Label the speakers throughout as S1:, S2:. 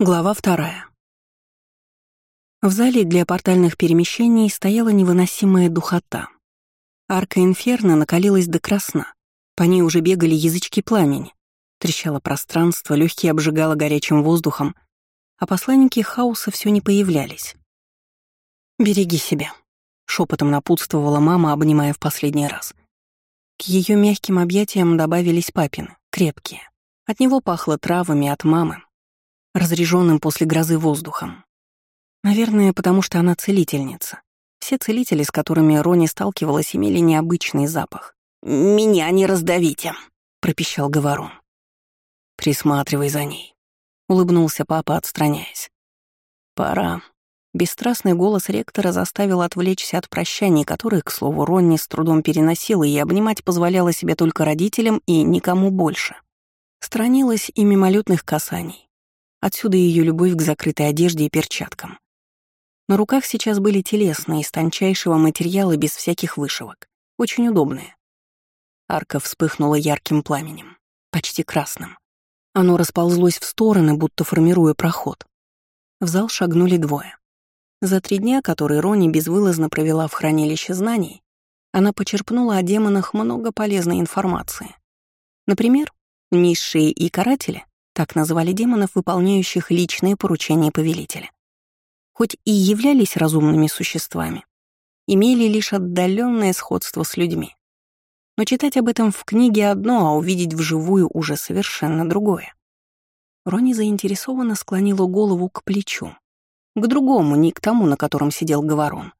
S1: Глава вторая. В зале для портальных перемещений стояла невыносимая духота. Арка инферно накалилась до красна. По ней уже бегали язычки пламени. Трещало пространство, легкие обжигало горячим воздухом, а посланники хаоса все не появлялись. «Береги себя», — шепотом напутствовала мама, обнимая в последний раз. К ее мягким объятиям добавились папины, крепкие. От него пахло травами от мамы, разреженным после грозы воздухом. Наверное, потому что она целительница. Все целители, с которыми Рони сталкивалась, имели необычный запах. «Меня не раздавите», — пропищал Говорун. «Присматривай за ней», — улыбнулся папа, отстраняясь. «Пора». Бесстрастный голос ректора заставил отвлечься от прощаний, которые, к слову, Ронни с трудом переносила и обнимать позволяла себе только родителям и никому больше. Странилась и мимолетных касаний, Отсюда ее любовь к закрытой одежде и перчаткам. На руках сейчас были телесные, из тончайшего материала без всяких вышивок. Очень удобные. Арка вспыхнула ярким пламенем, почти красным. Оно расползлось в стороны, будто формируя проход. В зал шагнули двое. За три дня, которые Рони безвылазно провела в хранилище знаний, она почерпнула о демонах много полезной информации. Например, низшие и каратели так называли демонов, выполняющих личные поручения повелителя. Хоть и являлись разумными существами, имели лишь отдаленное сходство с людьми. Но читать об этом в книге одно, а увидеть вживую уже совершенно другое. Рони заинтересованно склонила голову к плечу. К другому, не к тому, на котором сидел Говорон.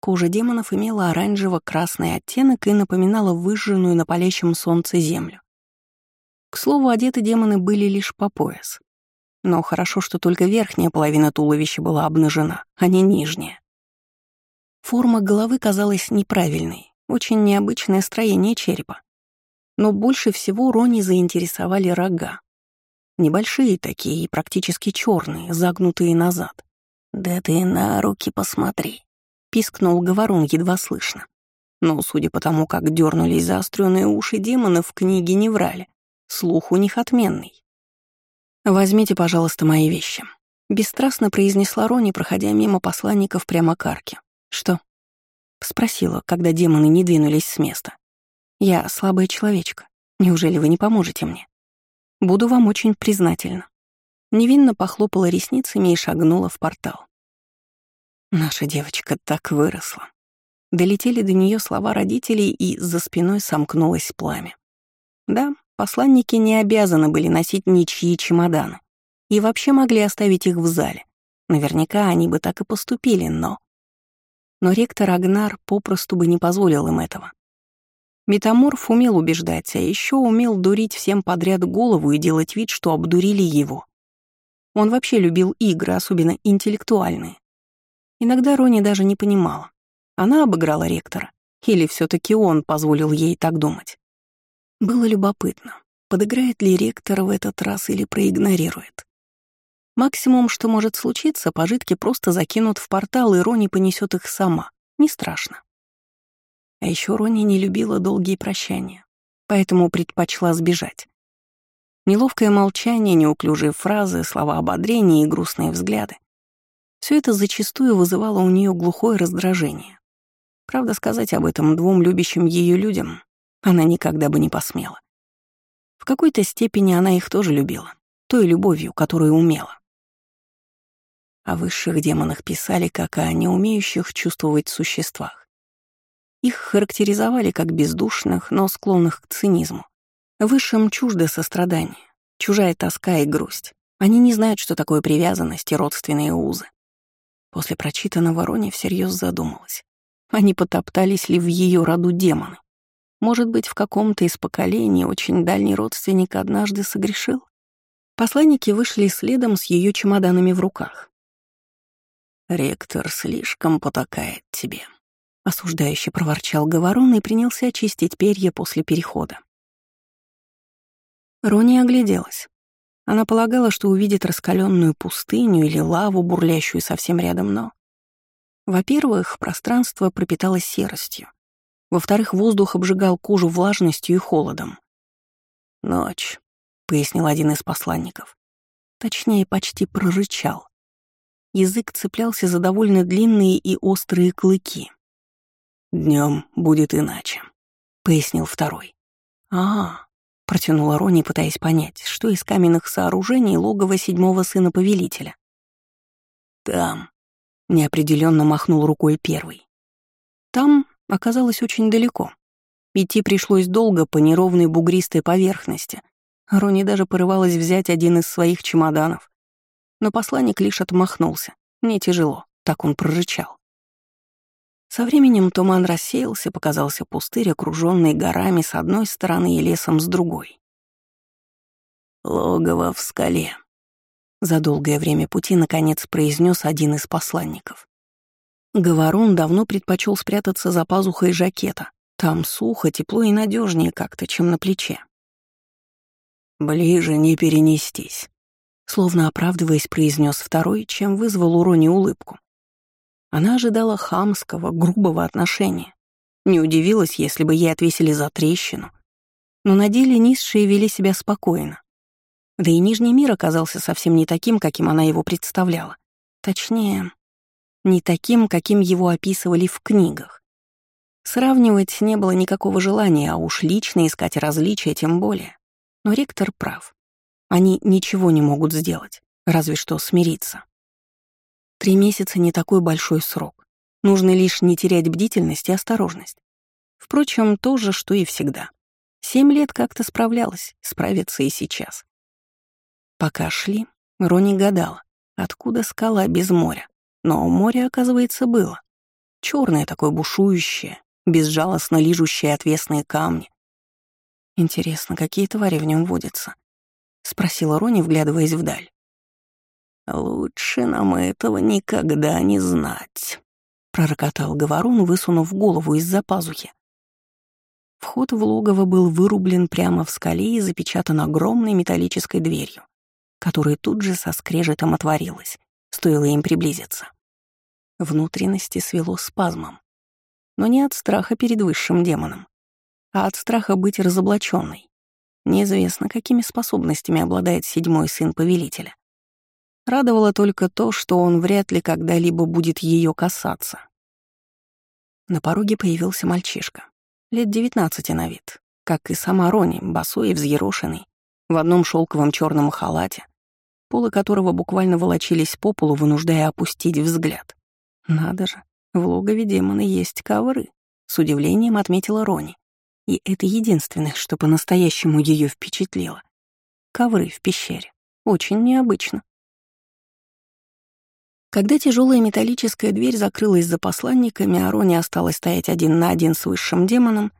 S1: Кожа демонов имела оранжево-красный оттенок и напоминала выжженную на палящем солнце землю. К слову, одеты демоны были лишь по пояс. Но хорошо, что только верхняя половина туловища была обнажена, а не нижняя. Форма головы казалась неправильной, очень необычное строение черепа. Но больше всего Рони заинтересовали рога. Небольшие такие и практически черные, загнутые назад. «Да ты на руки посмотри», — пискнул говорун едва слышно. Но, судя по тому, как дернулись заостренные уши демона, в книге не врали. Слух у них отменный. «Возьмите, пожалуйста, мои вещи», — бесстрастно произнесла Рони, проходя мимо посланников прямо к арке. «Что?» — спросила, когда демоны не двинулись с места. «Я слабая человечка. Неужели вы не поможете мне? Буду вам очень признательна». Невинно похлопала ресницами и шагнула в портал. Наша девочка так выросла. Долетели до нее слова родителей, и за спиной сомкнулось пламя. Да, Посланники не обязаны были носить ничьи чемоданы и вообще могли оставить их в зале. Наверняка они бы так и поступили, но... Но ректор Агнар попросту бы не позволил им этого. Метаморф умел убеждать, а еще умел дурить всем подряд голову и делать вид, что обдурили его. Он вообще любил игры, особенно интеллектуальные. Иногда Рони даже не понимала, она обыграла ректора, или все таки он позволил ей так думать. Было любопытно, подыграет ли ректор в этот раз или проигнорирует. Максимум, что может случиться, пожитки просто закинут в портал, и Рони понесет их сама. Не страшно. А еще Рони не любила долгие прощания, поэтому предпочла сбежать. Неловкое молчание, неуклюжие фразы, слова ободрения и грустные взгляды. Все это зачастую вызывало у нее глухое раздражение. Правда, сказать об этом двум любящим ее людям она никогда бы не посмела. В какой-то степени она их тоже любила, той любовью, которую умела. О высших демонах писали как о неумеющих чувствовать существах. Их характеризовали как бездушных, но склонных к цинизму. Высшим чуждо сострадание, чужая тоска и грусть. Они не знают, что такое привязанность и родственные узы. После прочитанного Рони всерьез задумалась. Они потоптались ли в ее роду демоны? Может быть, в каком-то из поколений очень дальний родственник однажды согрешил? Посланники вышли следом с ее чемоданами в руках. «Ректор слишком потакает тебе», — осуждающе проворчал Говорон и принялся очистить перья после перехода. Рони огляделась. Она полагала, что увидит раскаленную пустыню или лаву, бурлящую совсем рядом, но... Во-первых, пространство пропиталось серостью. Во-вторых, воздух обжигал кожу влажностью и холодом. «Ночь», — пояснил один из посланников. точнее, почти прорычал. Язык цеплялся за довольно длинные и острые клыки. Днем будет иначе», — пояснил второй. «А, — протянула Рони, пытаясь понять, что из каменных сооружений логово седьмого сына повелителя. «Там», — неопределенно махнул рукой первый. «Там» оказалось очень далеко. Идти пришлось долго по неровной бугристой поверхности. Рони даже порывалась взять один из своих чемоданов. Но посланник лишь отмахнулся. Не тяжело, так он прорычал. Со временем туман рассеялся, показался пустырь, окруженный горами с одной стороны и лесом с другой. «Логово в скале», — за долгое время пути наконец произнес один из посланников. Говорун давно предпочел спрятаться за пазухой жакета. Там сухо, тепло и надежнее как-то, чем на плече. «Ближе не перенестись», — словно оправдываясь, произнес второй, чем вызвал у Рони улыбку. Она ожидала хамского, грубого отношения. Не удивилась, если бы ей отвесили за трещину. Но на деле низшие вели себя спокойно. Да и Нижний мир оказался совсем не таким, каким она его представляла. Точнее, не таким, каким его описывали в книгах. Сравнивать не было никакого желания, а уж лично искать различия тем более. Но ректор прав. Они ничего не могут сделать, разве что смириться. Три месяца — не такой большой срок. Нужно лишь не терять бдительность и осторожность. Впрочем, то же, что и всегда. Семь лет как-то справлялась, справится и сейчас. Пока шли, Рони гадала, откуда скала без моря. Но море, оказывается, было. Черное такое бушующее, безжалостно лижущее отвесные камни. Интересно, какие твари в нем водятся? Спросила Рони, вглядываясь вдаль. «Лучше нам этого никогда не знать», — пророкотал Говорун, высунув голову из-за пазухи. Вход в логово был вырублен прямо в скале и запечатан огромной металлической дверью, которая тут же со скрежетом отворилась, стоило им приблизиться. Внутренности свело спазмом. Но не от страха перед высшим демоном, а от страха быть разоблаченной. Неизвестно, какими способностями обладает седьмой сын повелителя. Радовало только то, что он вряд ли когда-либо будет ее касаться. На пороге появился мальчишка, лет девятнадцати на вид, как и сама Рони, босой и взъерошенный, в одном шелковом черном халате, полы которого буквально волочились по полу, вынуждая опустить взгляд. Надо же, в логове демона есть ковры, с удивлением отметила Рони. И это единственное, что по-настоящему ее впечатлило. Ковры в пещере. Очень необычно. Когда тяжелая металлическая дверь закрылась за посланниками, а Рони осталась стоять один на один с высшим демоном,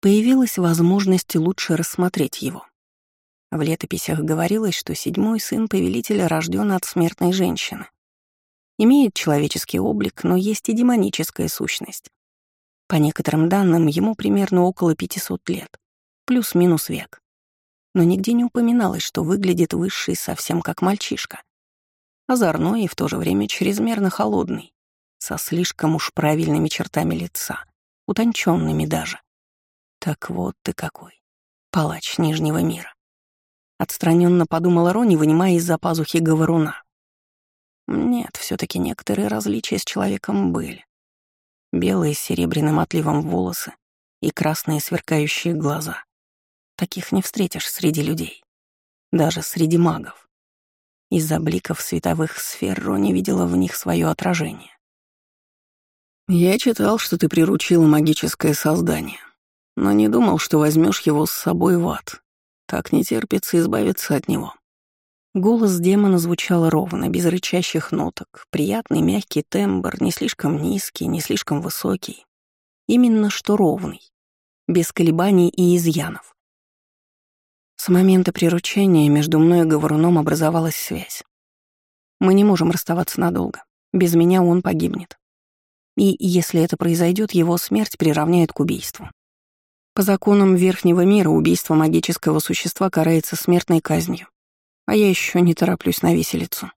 S1: появилась возможность лучше рассмотреть его. В летописях говорилось, что седьмой сын повелителя рожден от смертной женщины. Имеет человеческий облик, но есть и демоническая сущность. По некоторым данным, ему примерно около 500 лет, плюс-минус век. Но нигде не упоминалось, что выглядит высший совсем как мальчишка озорной и в то же время чрезмерно холодный, со слишком уж правильными чертами лица, утонченными даже. Так вот ты какой, палач Нижнего мира. Отстраненно подумала Рони, вынимая из-за пазухи говоруна. Нет, все таки некоторые различия с человеком были. Белые с серебряным отливом волосы и красные сверкающие глаза. Таких не встретишь среди людей, даже среди магов. Из-за бликов световых сфер Рони видела в них свое отражение. «Я читал, что ты приручил магическое создание, но не думал, что возьмешь его с собой в ад. Так не терпится избавиться от него». Голос демона звучал ровно, без рычащих ноток, приятный мягкий тембр, не слишком низкий, не слишком высокий. Именно что ровный, без колебаний и изъянов. С момента приручения между мной и говоруном образовалась связь. Мы не можем расставаться надолго. Без меня он погибнет. И если это произойдет, его смерть приравняет к убийству. По законам Верхнего мира убийство магического существа карается смертной казнью. А я еще не тороплюсь на виселицу.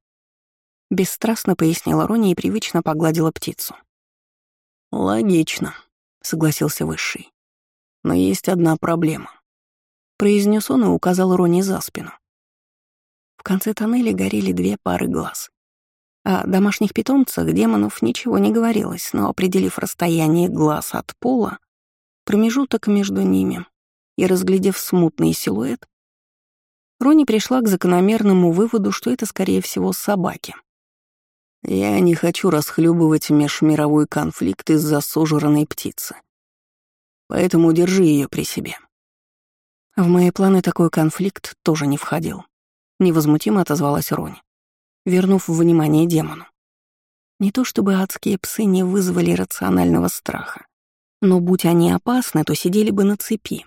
S1: Бесстрастно пояснила Рони и привычно погладила птицу. «Логично», — согласился Высший. «Но есть одна проблема произнес он и указал Рони за спину. В конце тоннеля горели две пары глаз. О домашних питомцах демонов ничего не говорилось, но определив расстояние глаз от пола, промежуток между ними и разглядев смутный силуэт, Рони пришла к закономерному выводу, что это, скорее всего, собаки. «Я не хочу расхлебывать межмировой конфликт из-за сожранной птицы. Поэтому держи ее при себе». В мои планы такой конфликт тоже не входил. Невозмутимо отозвалась Рони, вернув внимание демону. Не то чтобы адские псы не вызвали рационального страха, но будь они опасны, то сидели бы на цепи.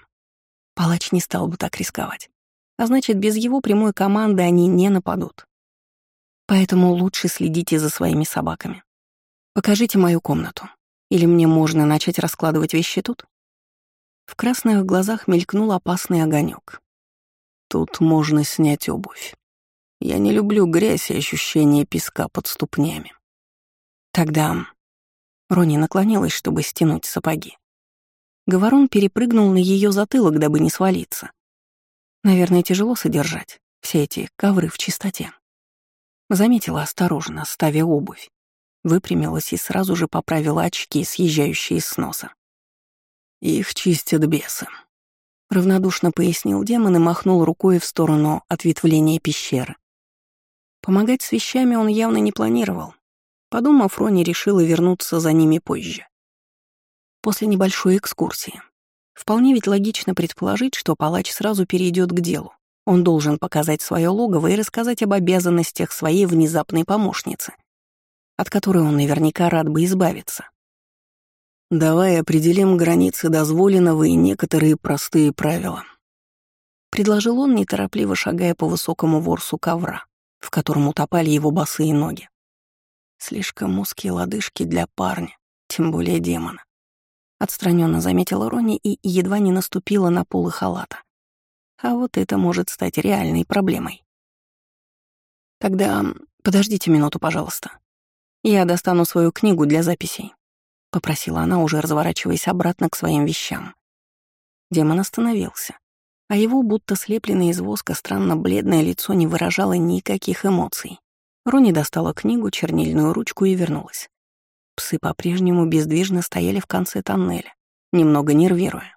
S1: Палач не стал бы так рисковать. А значит, без его прямой команды они не нападут. Поэтому лучше следите за своими собаками. Покажите мою комнату. Или мне можно начать раскладывать вещи тут? В красных глазах мелькнул опасный огонек. Тут можно снять обувь. Я не люблю грязь и ощущение песка под ступнями. Тогда Рони наклонилась, чтобы стянуть сапоги. Говорон перепрыгнул на ее затылок, дабы не свалиться. Наверное, тяжело содержать все эти ковры в чистоте. Заметила осторожно, ставя обувь. Выпрямилась и сразу же поправила очки, съезжающие с носа. «Их чистят бесы», — равнодушно пояснил демон и махнул рукой в сторону ответвления пещеры. Помогать с вещами он явно не планировал. Подумав, Рони решила вернуться за ними позже. После небольшой экскурсии. Вполне ведь логично предположить, что палач сразу перейдет к делу. Он должен показать свое логово и рассказать об обязанностях своей внезапной помощницы, от которой он наверняка рад бы избавиться. «Давай определим границы дозволенного и некоторые простые правила», — предложил он, неторопливо шагая по высокому ворсу ковра, в котором утопали его босые ноги. Слишком узкие лодыжки для парня, тем более демона. Отстраненно заметила Рони и едва не наступила на полы халата. А вот это может стать реальной проблемой. Тогда подождите минуту, пожалуйста. Я достану свою книгу для записей. — попросила она, уже разворачиваясь обратно к своим вещам. Демон остановился, а его, будто слепленное из воска, странно бледное лицо не выражало никаких эмоций. Рони достала книгу, чернильную ручку и вернулась. Псы по-прежнему бездвижно стояли в конце тоннеля, немного нервируя.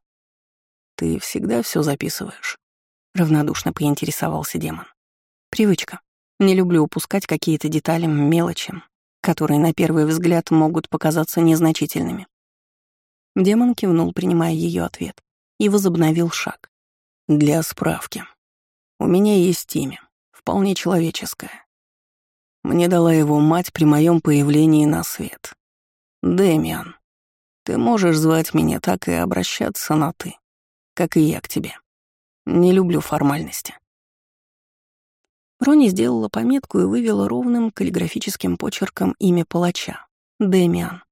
S1: «Ты всегда все записываешь?» — равнодушно поинтересовался демон. «Привычка. Не люблю упускать какие-то детали, мелочи, которые на первый взгляд могут показаться незначительными. Демон кивнул, принимая ее ответ, и возобновил шаг. «Для справки. У меня есть имя, вполне человеческое. Мне дала его мать при моем появлении на свет. Дэмиан. Ты можешь звать меня так и обращаться на «ты», как и я к тебе. Не люблю формальности. Рони сделала пометку и вывела ровным каллиграфическим почерком имя палача — Дэмиан.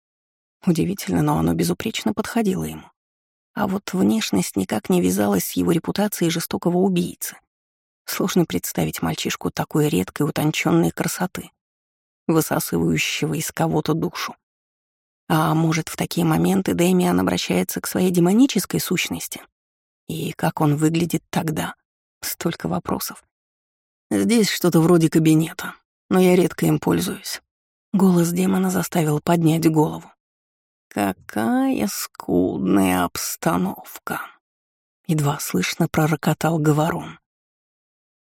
S1: Удивительно, но оно безупречно подходило ему. А вот внешность никак не вязалась с его репутацией жестокого убийцы. Сложно представить мальчишку такой редкой утонченной красоты, высасывающего из кого-то душу. А может, в такие моменты Дэмиан обращается к своей демонической сущности? И как он выглядит тогда? Столько вопросов. Здесь что-то вроде кабинета, но я редко им пользуюсь. Голос демона заставил поднять голову. Какая скудная обстановка. Едва слышно пророкотал говорун.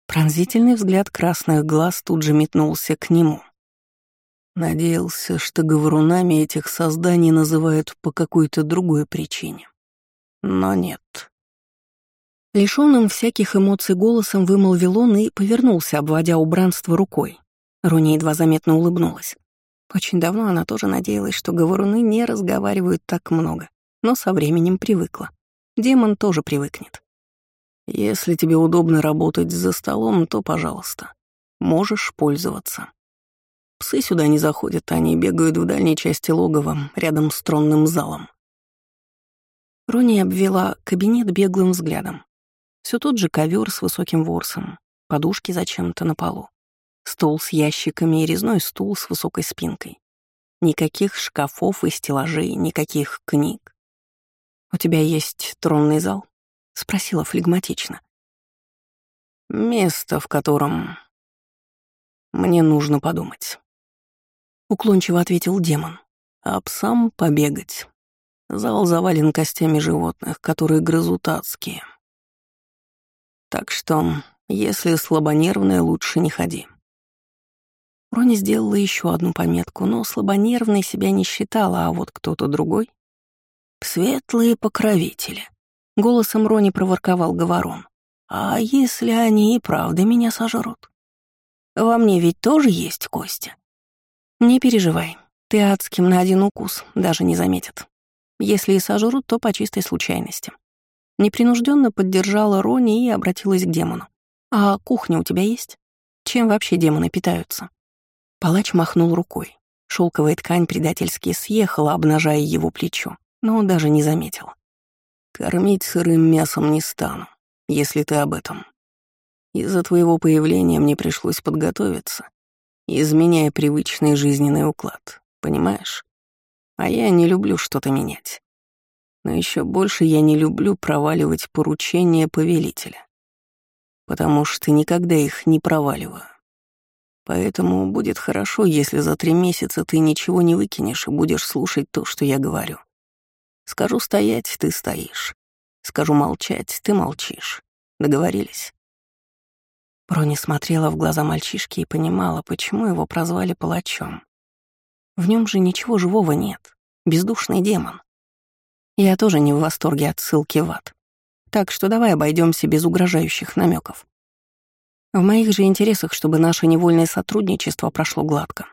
S1: Пронзительный взгляд красных глаз тут же метнулся к нему. Надеялся, что говорунами этих созданий называют по какой-то другой причине. Но нет. Лишённым всяких эмоций голосом вымолвил он и повернулся, обводя убранство рукой. Руни едва заметно улыбнулась. Очень давно она тоже надеялась, что говоруны не разговаривают так много, но со временем привыкла. Демон тоже привыкнет. «Если тебе удобно работать за столом, то, пожалуйста, можешь пользоваться. Псы сюда не заходят, они бегают в дальней части логова, рядом с тронным залом». Рони обвела кабинет беглым взглядом. Все тот же ковер с высоким ворсом, подушки зачем-то на полу, стол с ящиками и резной стул с высокой спинкой. Никаких шкафов и стеллажей, никаких книг. «У тебя есть тронный зал?» — спросила флегматично. «Место, в котором
S2: Мне нужно подумать. Уклончиво ответил демон. А псам побегать. Зал завален костями животных, которые грызут адские. Так что, если слабонервная, лучше не ходи. Рони сделала еще одну пометку, но слабонервной себя не считала, а вот кто-то другой. «Светлые покровители», — голосом Рони проворковал Говорон. «А если они и правда меня сожрут? Во мне ведь тоже есть кости». «Не переживай, ты адским на один укус даже не заметят. Если и сожрут, то по чистой случайности». Непринужденно поддержала Рони и обратилась к демону. «А кухня у тебя есть? Чем вообще демоны питаются?» Палач махнул рукой. Шелковая ткань предательски съехала, обнажая его плечо, но он даже не заметил. «Кормить сырым мясом не стану, если ты об этом. Из-за твоего появления мне пришлось подготовиться, изменяя привычный жизненный уклад, понимаешь? А я не люблю что-то менять. Но еще больше я не люблю проваливать поручения повелителя, потому что никогда их не проваливаю. Поэтому будет хорошо, если за три месяца ты ничего не выкинешь и будешь слушать то, что я говорю. Скажу стоять, ты стоишь. Скажу молчать, ты молчишь. Договорились?» Брони смотрела в глаза мальчишки и понимала, почему его прозвали палачом. В нем же ничего живого нет. Бездушный демон. Я тоже не в восторге от ссылки в ад. Так что давай обойдемся без угрожающих намеков. В моих же интересах, чтобы наше невольное сотрудничество прошло гладко.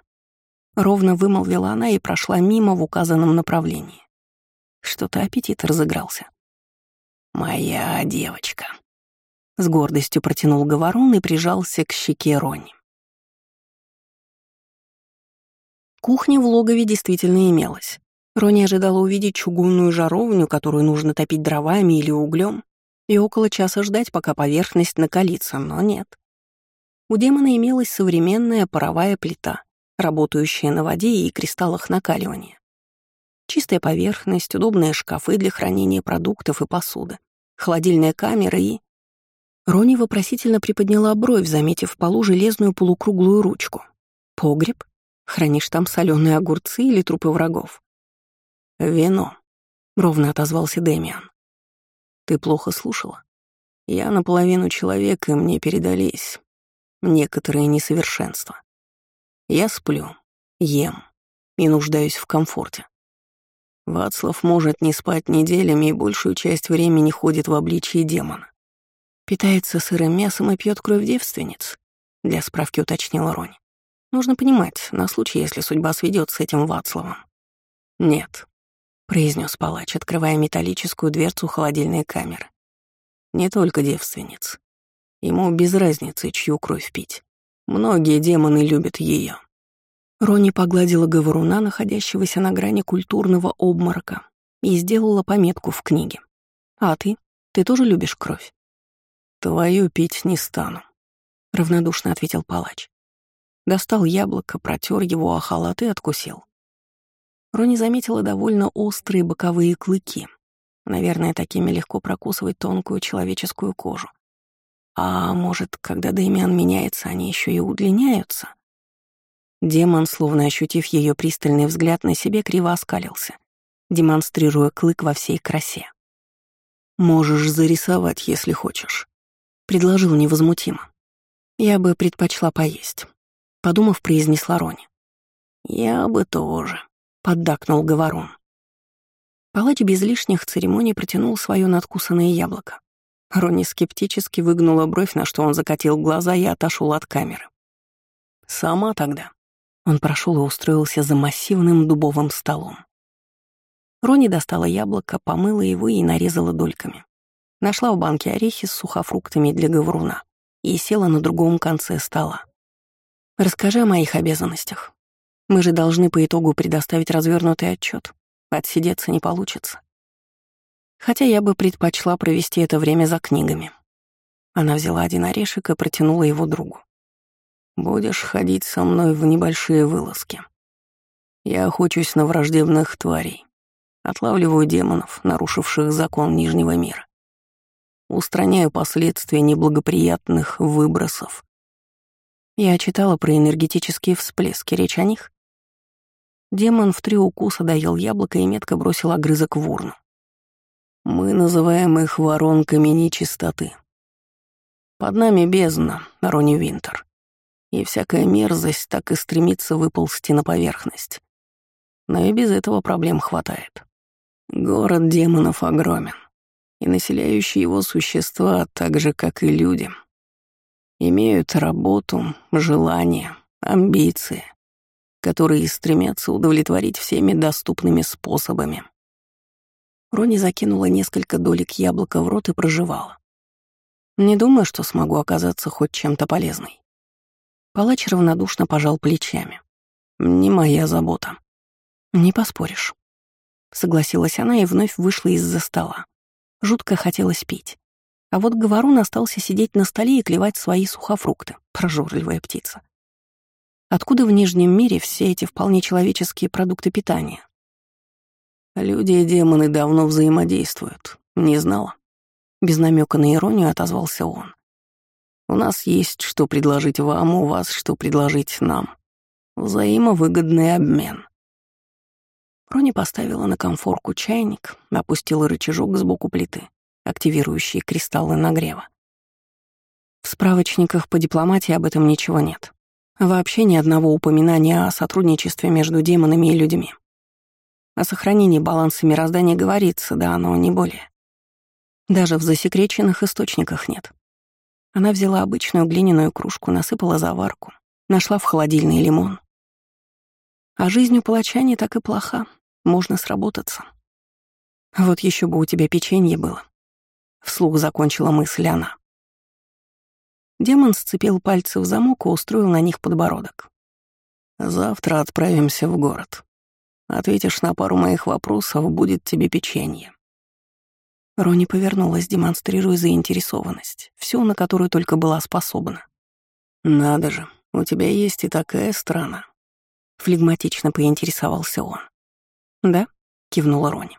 S2: Ровно вымолвила она и прошла мимо в указанном направлении. Что-то аппетит разыгрался. «Моя девочка», — с гордостью протянул говорун и прижался к щеке Рони. Кухня в логове действительно имелась. Рони ожидала увидеть чугунную жаровню, которую нужно топить дровами или углем, и около часа ждать, пока поверхность накалится, но нет. У демона имелась современная паровая плита, работающая на воде и кристаллах накаливания. Чистая поверхность, удобные шкафы для хранения продуктов и посуды, холодильная камера и... Рони вопросительно приподняла бровь, заметив в полу железную полукруглую ручку. «Погреб? Хранишь там соленые огурцы или трупы врагов?» «Вино», — ровно отозвался Дэмиан. «Ты плохо слушала? Я наполовину человек, и мне передались некоторые несовершенства. Я сплю, ем и нуждаюсь в комфорте. Вацлав может не спать неделями и большую часть времени ходит в обличии демона. Питается сырым мясом и пьет кровь девственниц, для справки уточнила Ронь. Нужно понимать, на случай, если судьба сведет с этим Вацлавом. Нет, произнес палач, открывая металлическую дверцу холодильной камеры. Не только девственниц. Ему без разницы, чью кровь пить. Многие демоны любят ее. Рони погладила говоруна, находящегося на грани культурного обморока, и сделала пометку в книге. «А ты? Ты тоже любишь кровь?» «Твою пить не стану», — равнодушно ответил палач. Достал яблоко, протер его о халат и откусил. Рони заметила довольно острые боковые клыки. Наверное, такими легко прокусывать тонкую человеческую кожу. А может, когда Дэмиан меняется, они еще и удлиняются? Демон, словно ощутив ее пристальный взгляд на себе, криво оскалился, демонстрируя клык во всей красе. «Можешь зарисовать, если хочешь», — предложил невозмутимо. «Я бы предпочла поесть», — подумав, произнесла Рони. «Я бы тоже», — поддакнул Говорун. Палач без лишних церемоний протянул свое надкусанное яблоко. Ронни скептически выгнула бровь, на что он закатил глаза и отошел от камеры. «Сама тогда». Он прошел и устроился за массивным дубовым столом. Рони достала яблоко, помыла его и нарезала дольками. Нашла в банке орехи с сухофруктами для говоруна и села на другом конце стола. «Расскажи о моих обязанностях. Мы же должны по итогу предоставить развернутый отчет. Отсидеться не получится. Хотя я бы предпочла провести это время за книгами. Она взяла один орешек и протянула его другу. «Будешь ходить со мной в небольшие вылазки. Я охочусь на враждебных тварей, отлавливаю демонов, нарушивших закон Нижнего мира. Устраняю последствия неблагоприятных выбросов. Я читала про энергетические всплески, речь о них. Демон в три укуса доел яблоко и метко бросил огрызок в урну. Мы называем их воронками нечистоты. Под нами бездна, Рони Винтер. И всякая мерзость так и стремится выползти на поверхность. Но и без этого проблем хватает. Город демонов огромен, и населяющие его существа, так же, как и люди, имеют работу, желания, амбиции, которые стремятся удовлетворить всеми доступными способами. Рони закинула несколько долек яблока в рот и проживала. Не думаю, что смогу оказаться хоть чем-то полезной. Палач равнодушно пожал плечами. Не моя забота. Не поспоришь. Согласилась она и вновь вышла из-за стола. Жутко хотелось пить. А вот Говорун остался сидеть на столе и клевать свои сухофрукты, прожорливая птица. Откуда в Нижнем мире все эти вполне человеческие продукты питания? Люди и демоны давно взаимодействуют. Не знала. Без намека на иронию отозвался он. У нас есть что предложить вам, у вас что предложить нам. Взаимовыгодный обмен. Рони поставила на комфорку чайник, опустила рычажок сбоку плиты, активирующий кристаллы нагрева. В справочниках по дипломатии об этом ничего нет. Вообще ни одного упоминания о сотрудничестве между демонами и людьми. О сохранении баланса мироздания говорится, да, но не более. Даже в засекреченных источниках нет. Она взяла обычную глиняную кружку, насыпала заварку, нашла в холодильный лимон. А жизнь у палача не так и плоха, можно сработаться. Вот еще бы у тебя печенье было. Вслух закончила мысль она. Демон сцепил пальцы в замок и устроил на них подбородок. «Завтра отправимся в город. Ответишь на пару моих вопросов, будет тебе печенье». Рони повернулась, демонстрируя заинтересованность, всю, на которую только была способна. «Надо же, у тебя есть и такая страна», — флегматично поинтересовался он. «Да?» — кивнула Рони.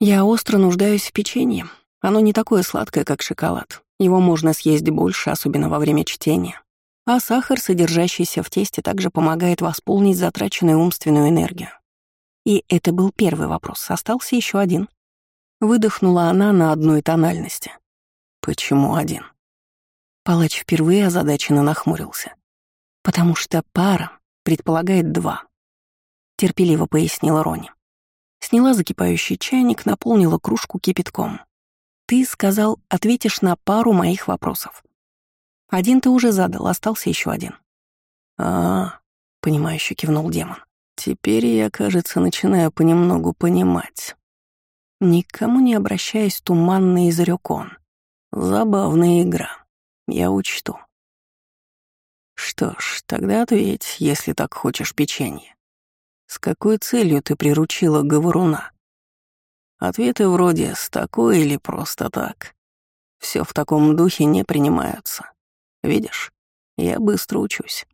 S2: «Я остро нуждаюсь в печенье. Оно не такое сладкое, как шоколад. Его можно съесть больше, особенно во время чтения. А сахар, содержащийся в тесте, также помогает восполнить затраченную умственную энергию. И это был первый вопрос. Остался еще один. Выдохнула она на одной тональности. «Почему один?» Палач впервые озадаченно нахмурился. «Потому что пара предполагает два», — терпеливо пояснила Рони. Сняла закипающий чайник, наполнила кружку кипятком. «Ты сказал, ответишь на пару моих вопросов. Один ты уже задал, остался еще один». «А, — понимающе кивнул демон. «Теперь я, кажется, начинаю понемногу понимать». Никому не обращаясь, туманно изрек он. «Забавная игра. Я учту». «Что ж, тогда ответь, если так хочешь печенье. С какой целью ты приручила говоруна? Ответы вроде «с такой» или «просто так». Все в таком духе не принимаются. Видишь, я быстро учусь.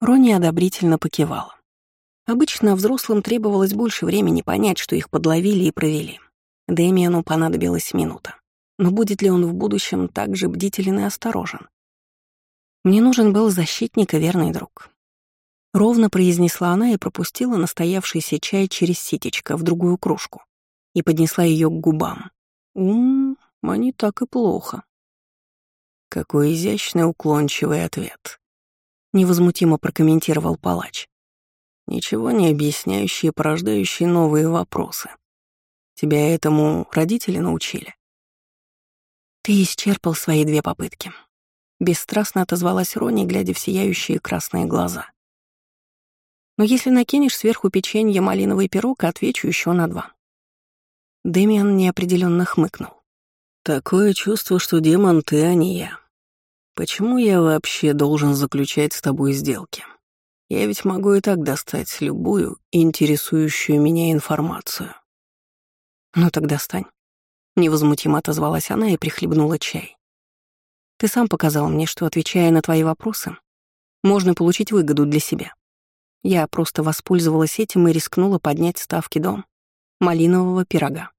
S2: Рони одобрительно покивала. Обычно взрослым требовалось больше времени понять, что их подловили и провели. Дэмиану понадобилась минута. Но будет ли он в будущем так же бдителен и осторожен? Мне нужен был защитник и верный друг. Ровно произнесла она и пропустила настоявшийся чай через ситечко в другую кружку и поднесла ее к губам. «Ум, не так и плохо». «Какой изящный уклончивый ответ», — невозмутимо прокомментировал палач. «Ничего не объясняющие, порождающие новые вопросы. Тебя этому родители научили?» «Ты исчерпал свои две попытки», — бесстрастно отозвалась Рони, глядя в сияющие красные глаза. Но если накинешь сверху печенье малиновый пирог, отвечу еще на два. Дэмиан неопределенно хмыкнул. Такое чувство, что демон ты, а не я. Почему я вообще должен заключать с тобой сделки? Я ведь могу и так достать любую интересующую меня информацию. Ну так достань. Невозмутимо отозвалась она и прихлебнула чай. Ты сам показал мне, что, отвечая на твои вопросы, можно получить выгоду для себя. Я просто воспользовалась этим и рискнула поднять ставки дом малинового пирога.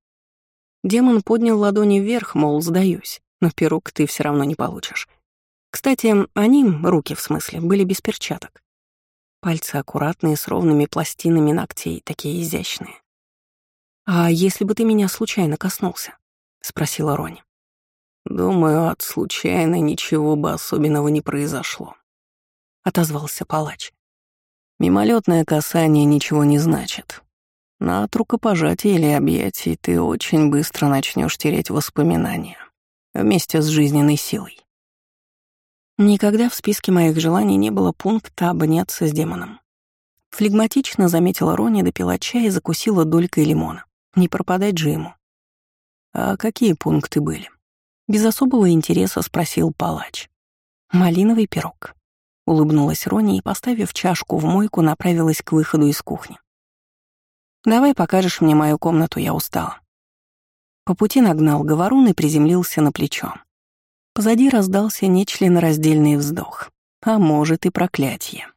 S2: Демон поднял ладони вверх, мол, сдаюсь, но пирог ты все равно не получишь.
S1: Кстати, они, руки в смысле, были без перчаток. Пальцы аккуратные, с ровными пластинами ногтей, такие изящные. «А если бы ты меня случайно коснулся?» — спросила Рони.
S2: «Думаю, от случайно ничего бы особенного не произошло», — отозвался палач. «Мимолетное касание ничего не значит. На от рукопожатия или объятий ты очень быстро начнешь терять воспоминания вместе с жизненной силой».
S1: Никогда в списке моих желаний не было пункта обняться с демоном. Флегматично заметила Рони, допила чай и закусила долькой лимона. Не пропадать же ему.
S2: А какие пункты были?
S1: Без особого интереса спросил палач. «Малиновый пирог». Улыбнулась Рони и, поставив чашку в мойку, направилась к выходу из кухни. «Давай покажешь мне мою комнату, я устала». По пути нагнал говорун и приземлился на плечо. Позади раздался нечленораздельный вздох, а может и проклятие.